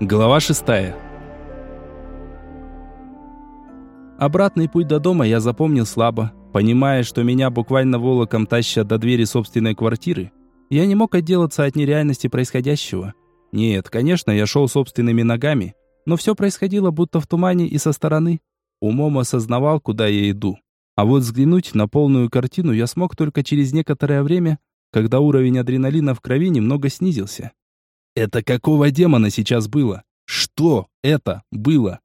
Глава шестая. Обратный путь до дома я запомнил слабо. Понимая, что меня буквально волоком тащат до двери собственной квартиры, я не мог отделаться от нереальности происходящего. Нет, конечно, я шел собственными ногами, но все происходило будто в тумане и со стороны. Умом осознавал, куда я иду. А вот взглянуть на полную картину я смог только через некоторое время, когда уровень адреналина в крови немного снизился. Это какого демона сейчас было? Что это было?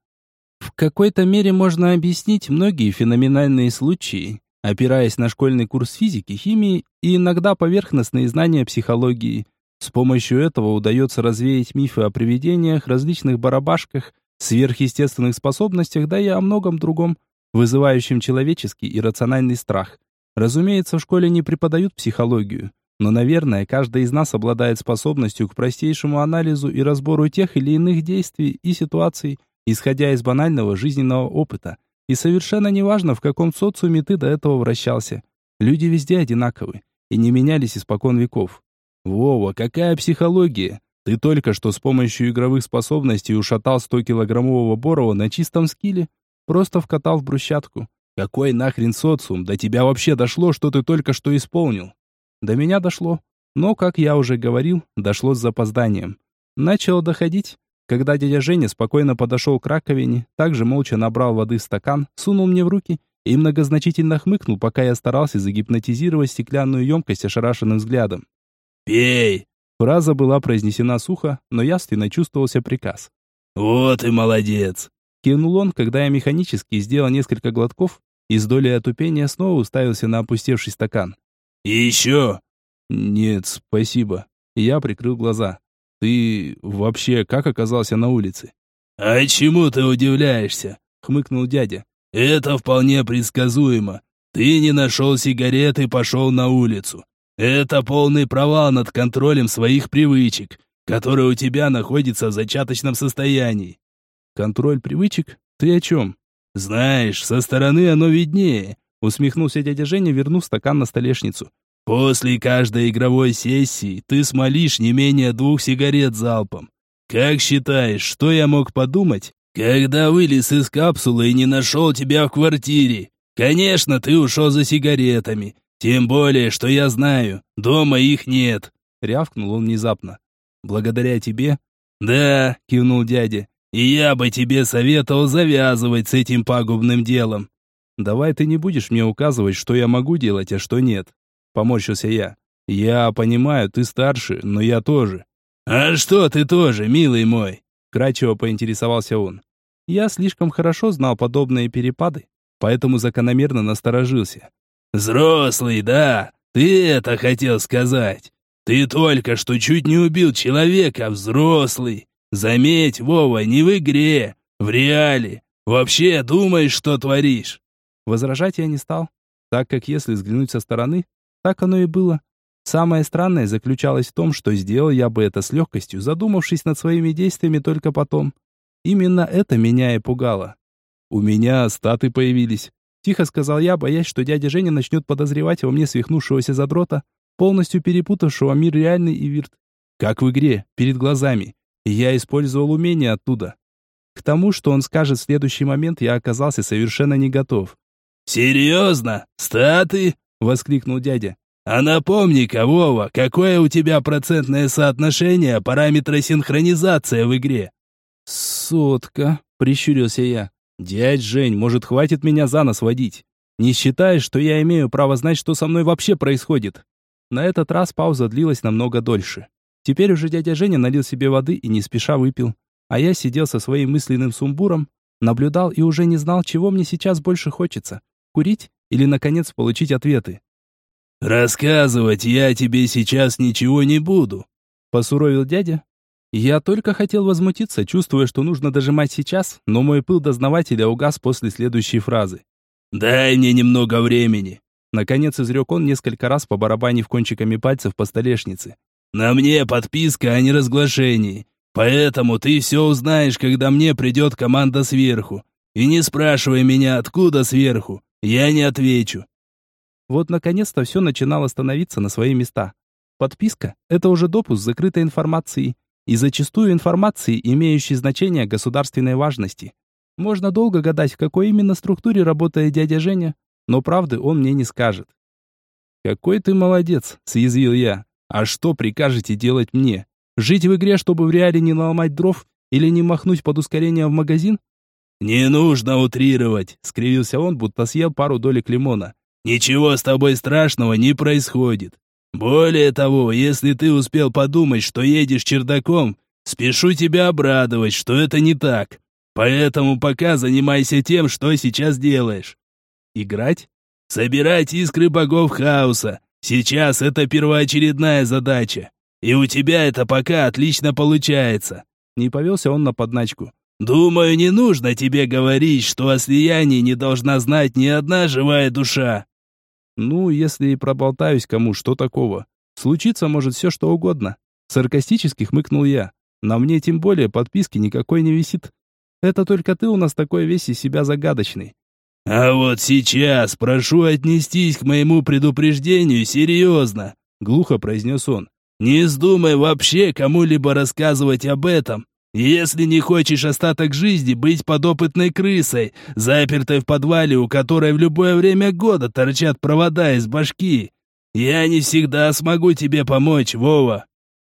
В какой-то мере можно объяснить многие феноменальные случаи, опираясь на школьный курс физики, химии и иногда поверхностные знания психологии. С помощью этого удается развеять мифы о привидениях, различных барабашках, сверхъестественных способностях, да и о многом другом, вызывающем человеческий и рациональный страх. Разумеется, в школе не преподают психологию, но, наверное, каждый из нас обладает способностью к простейшему анализу и разбору тех или иных действий и ситуаций, исходя из банального жизненного опыта. И совершенно неважно, в каком социуме ты до этого вращался. Люди везде одинаковы и не менялись испокон веков. Вова, какая психология? Ты только что с помощью игровых способностей ушатал 100-килограммового Борова на чистом скиле, просто вкатал в брусчатку. Какой нахрен социум? До тебя вообще дошло, что ты только что исполнил? До меня дошло. Но, как я уже говорил, дошло с запозданием. Начало доходить, когда дядя Женя спокойно подошел к раковине, также молча набрал воды в стакан, сунул мне в руки и многозначительно хмыкнул, пока я старался загипнотизировать стеклянную емкость ошарашенным взглядом. «Пей!» Фраза была произнесена сухо, но ясно чувствовался приказ. «Вот и молодец!» Кивнул он, когда я механически сделал несколько глотков и с долей отупения снова уставился на опустевший стакан. И еще?» «Нет, спасибо». Я прикрыл глаза. «Ты вообще как оказался на улице?» «А чему ты удивляешься?» — хмыкнул дядя. «Это вполне предсказуемо. Ты не нашел сигарет и пошел на улицу. Это полный провал над контролем своих привычек, который у тебя находится в зачаточном состоянии». «Контроль привычек? Ты о чем?» «Знаешь, со стороны оно виднее. Усмехнулся дядя Женя, вернув стакан на столешницу. «После каждой игровой сессии ты смолишь не менее двух сигарет залпом. Как считаешь, что я мог подумать, когда вылез из капсулы и не нашел тебя в квартире? Конечно, ты ушел за сигаретами. Тем более, что я знаю, дома их нет». Рявкнул он внезапно. «Благодаря тебе?» «Да», — кивнул дядя. «И я бы тебе советовал завязывать с этим пагубным делом. Давай ты не будешь мне указывать, что я могу делать, а что нет. Поморщился я. Я понимаю, ты старше, но я тоже. А что ты тоже, милый мой? Кратчево поинтересовался он. Я слишком хорошо знал подобные перепады, поэтому закономерно насторожился. Взрослый, да? Ты это хотел сказать? Ты только что чуть не убил человека, взрослый. Заметь, Вова, не в игре, в реале. Вообще думаешь, что творишь? Возражать я не стал, так как если взглянуть со стороны, так оно и было. Самое странное заключалось в том, что сделал я бы это с легкостью, задумавшись над своими действиями только потом. Именно это меня и пугало. «У меня статы появились», — тихо сказал я, боясь, что дядя Женя начнет подозревать во мне свихнувшегося задрота, полностью перепутавшего мир реальный и вирт. Как в игре, перед глазами. Я использовал умение оттуда. К тому, что он скажет в следующий момент, я оказался совершенно не готов. «Серьезно? Статы?» — воскликнул дядя. «А напомни-ка, Вова, какое у тебя процентное соотношение параметра синхронизация в игре?» «Сотка», — прищурился я. «Дядь Жень, может, хватит меня за нос водить? Не считаешь, что я имею право знать, что со мной вообще происходит?» На этот раз пауза длилась намного дольше. Теперь уже дядя Женя налил себе воды и не спеша выпил. А я сидел со своим мысленным сумбуром, наблюдал и уже не знал, чего мне сейчас больше хочется Курить или, наконец, получить ответы? «Рассказывать я тебе сейчас ничего не буду», — посуровил дядя. Я только хотел возмутиться, чувствуя, что нужно дожимать сейчас, но мой пыл дознавателя угас после следующей фразы. «Дай мне немного времени», — наконец изрек он несколько раз по барабанив кончиками пальцев по столешнице. «На мне подписка о неразглашении, поэтому ты все узнаешь, когда мне придет команда сверху. И не спрашивай меня, откуда сверху. Я не отвечу. Вот наконец-то все начинало становиться на свои места. Подписка — это уже допуск закрытой информацией. и зачастую информации, имеющей значение государственной важности. Можно долго гадать, в какой именно структуре работает дядя Женя, но правды он мне не скажет. «Какой ты молодец», — съязвил я. «А что прикажете делать мне? Жить в игре, чтобы в реале не наломать дров или не махнуть под ускорение в магазин?» «Не нужно утрировать», — скривился он, будто съел пару долек лимона. «Ничего с тобой страшного не происходит. Более того, если ты успел подумать, что едешь чердаком, спешу тебя обрадовать, что это не так. Поэтому пока занимайся тем, что сейчас делаешь. Играть? Собирать искры богов хаоса. Сейчас это первоочередная задача. И у тебя это пока отлично получается. Не повелся он на подначку. Думаю, не нужно тебе говорить, что о слиянии не должна знать ни одна живая душа. Ну, если и проболтаюсь кому, что такого? Случиться может все, что угодно. Саркастически хмыкнул я. На мне тем более подписки никакой не висит. Это только ты у нас такой весь из себя загадочный. А вот сейчас прошу отнестись к моему предупреждению серьезно, глухо произнес он. Не вздумай вообще кому-либо рассказывать об этом. Если не хочешь остаток жизни быть подопытной крысой, запертой в подвале, у которой в любое время года торчат провода из башки, я не всегда смогу тебе помочь, Вова.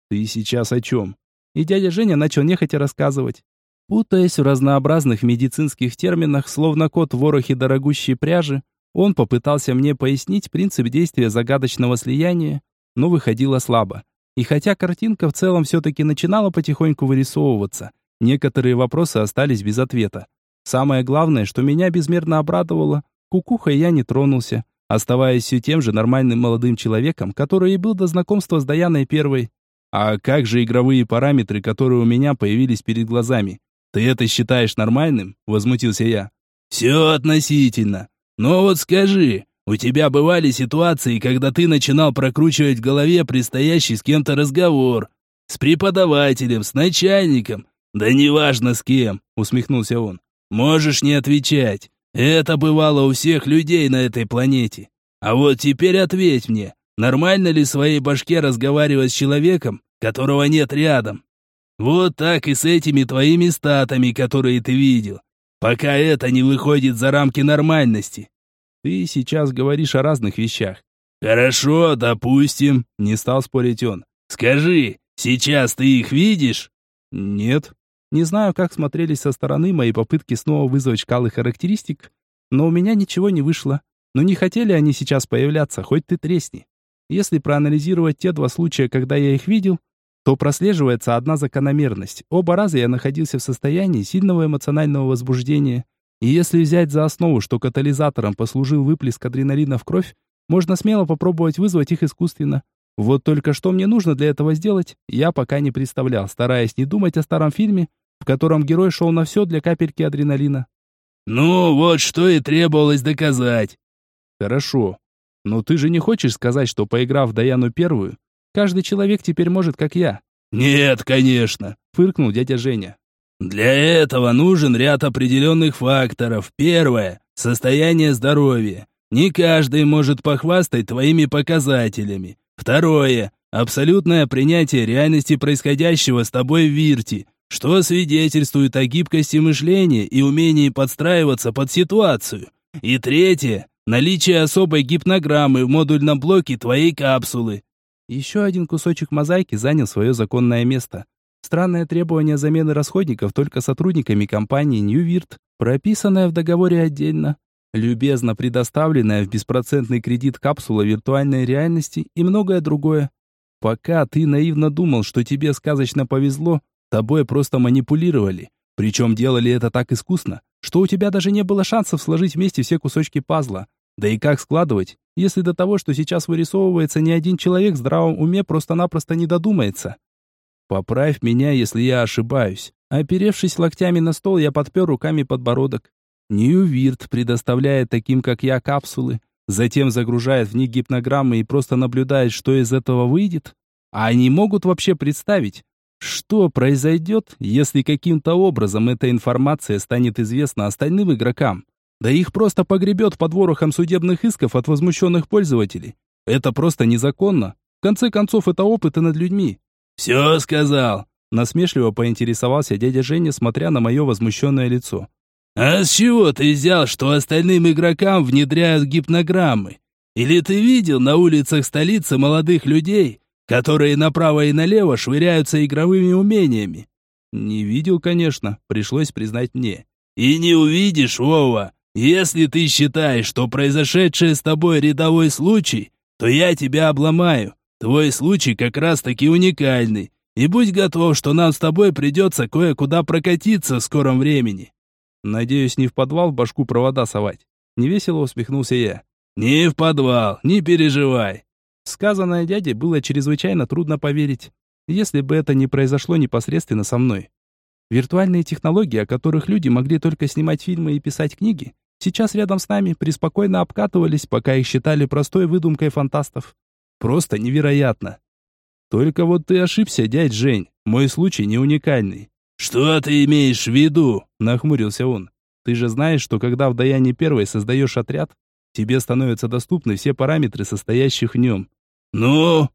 Ты сейчас о чем? И дядя Женя начал нехотя рассказывать. Путаясь в разнообразных медицинских терминах, словно кот в ворохе дорогущей пряжи, он попытался мне пояснить принцип действия загадочного слияния, но выходило слабо. И хотя картинка в целом все-таки начинала потихоньку вырисовываться, некоторые вопросы остались без ответа. Самое главное, что меня безмерно обрадовало, кукухой я не тронулся, оставаясь все тем же нормальным молодым человеком, который и был до знакомства с Даяной Первой. А как же игровые параметры, которые у меня появились перед глазами? «Ты это считаешь нормальным?» – возмутился я. «Все относительно. Но вот скажи, у тебя бывали ситуации, когда ты начинал прокручивать в голове предстоящий с кем-то разговор? С преподавателем, с начальником? Да неважно с кем», – усмехнулся он. «Можешь не отвечать. Это бывало у всех людей на этой планете. А вот теперь ответь мне, нормально ли в своей башке разговаривать с человеком, которого нет рядом?» Вот так и с этими твоими статами, которые ты видел. Пока это не выходит за рамки нормальности. Ты сейчас говоришь о разных вещах. Хорошо, допустим, не стал спорить он. Скажи, сейчас ты их видишь? Нет. Не знаю, как смотрелись со стороны мои попытки снова вызвать шкалы характеристик, но у меня ничего не вышло. Но не хотели они сейчас появляться, хоть ты тресни. Если проанализировать те два случая, когда я их видел, то прослеживается одна закономерность. Оба раза я находился в состоянии сильного эмоционального возбуждения. И если взять за основу, что катализатором послужил выплеск адреналина в кровь, можно смело попробовать вызвать их искусственно. Вот только что мне нужно для этого сделать, я пока не представлял, стараясь не думать о старом фильме, в котором герой шел на все для капельки адреналина. «Ну, вот что и требовалось доказать». «Хорошо. Но ты же не хочешь сказать, что, поиграв в Даяну Первую, Каждый человек теперь может, как я». «Нет, конечно», — фыркнул дядя Женя. «Для этого нужен ряд определенных факторов. Первое — состояние здоровья. Не каждый может похвастать твоими показателями. Второе — абсолютное принятие реальности происходящего с тобой в Вирте, что свидетельствует о гибкости мышления и умении подстраиваться под ситуацию. И третье — наличие особой гипнограммы в модульном блоке твоей капсулы. Еще один кусочек мозаики занял свое законное место. Странное требование замены расходников только сотрудниками компании Virt, прописанное в договоре отдельно, любезно предоставленная в беспроцентный кредит капсула виртуальной реальности и многое другое. Пока ты наивно думал, что тебе сказочно повезло, тобой просто манипулировали. Причем делали это так искусно, что у тебя даже не было шансов сложить вместе все кусочки пазла. Да и как складывать, если до того, что сейчас вырисовывается, ни один человек в здравом уме просто-напросто не додумается? Поправь меня, если я ошибаюсь. Оперевшись локтями на стол, я подпер руками подбородок. Ньювирт предоставляет таким, как я, капсулы, затем загружает в них гипнограммы и просто наблюдает, что из этого выйдет. А они могут вообще представить, что произойдет, если каким-то образом эта информация станет известна остальным игрокам. Да их просто погребет под ворохом судебных исков от возмущенных пользователей. Это просто незаконно. В конце концов, это опыты над людьми. «Все сказал. Насмешливо поинтересовался дядя Женя, смотря на мое возмущенное лицо. «А с чего ты взял, что остальным игрокам внедряют гипнограммы? Или ты видел на улицах столицы молодых людей, которые направо и налево швыряются игровыми умениями?» «Не видел, конечно, пришлось признать мне». «И не увидишь, Вова. Если ты считаешь, что произошедшее с тобой рядовой случай, то я тебя обломаю. Твой случай как раз-таки уникальный. И будь готов, что нам с тобой придется кое-куда прокатиться в скором времени». «Надеюсь, не в подвал в башку провода совать». Невесело усмехнулся я. «Не в подвал, не переживай». Сказанное дяде было чрезвычайно трудно поверить, если бы это не произошло непосредственно со мной. Виртуальные технологии, о которых люди могли только снимать фильмы и писать книги, сейчас рядом с нами преспокойно обкатывались, пока их считали простой выдумкой фантастов. Просто невероятно. Только вот ты ошибся, дядь Жень. Мой случай не уникальный. Что ты имеешь в виду? Нахмурился он. Ты же знаешь, что когда в Даяне Первой создаешь отряд, тебе становятся доступны все параметры, состоящих в нем. Ну?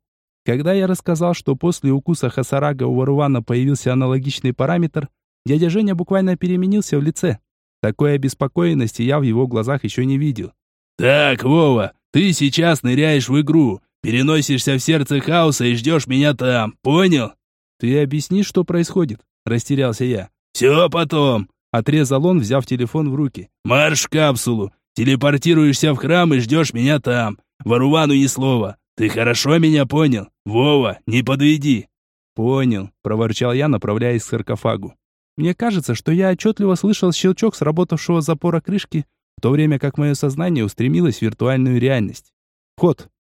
Когда я рассказал, что после укуса Хасарага у Варувана появился аналогичный параметр, дядя Женя буквально переменился в лице. Такой обеспокоенности я в его глазах еще не видел. «Так, Вова, ты сейчас ныряешь в игру, переносишься в сердце хаоса и ждешь меня там, понял?» «Ты объясни, что происходит?» – растерялся я. «Все потом», – отрезал он, взяв телефон в руки. «Марш в капсулу, телепортируешься в храм и ждешь меня там. Варувану ни слова. Ты хорошо меня понял? Вова, не подведи!» «Понял», – проворчал я, направляясь к саркофагу. Мне кажется, что я отчетливо слышал щелчок сработавшего запора крышки, в то время как мое сознание устремилось в виртуальную реальность. «Вход!»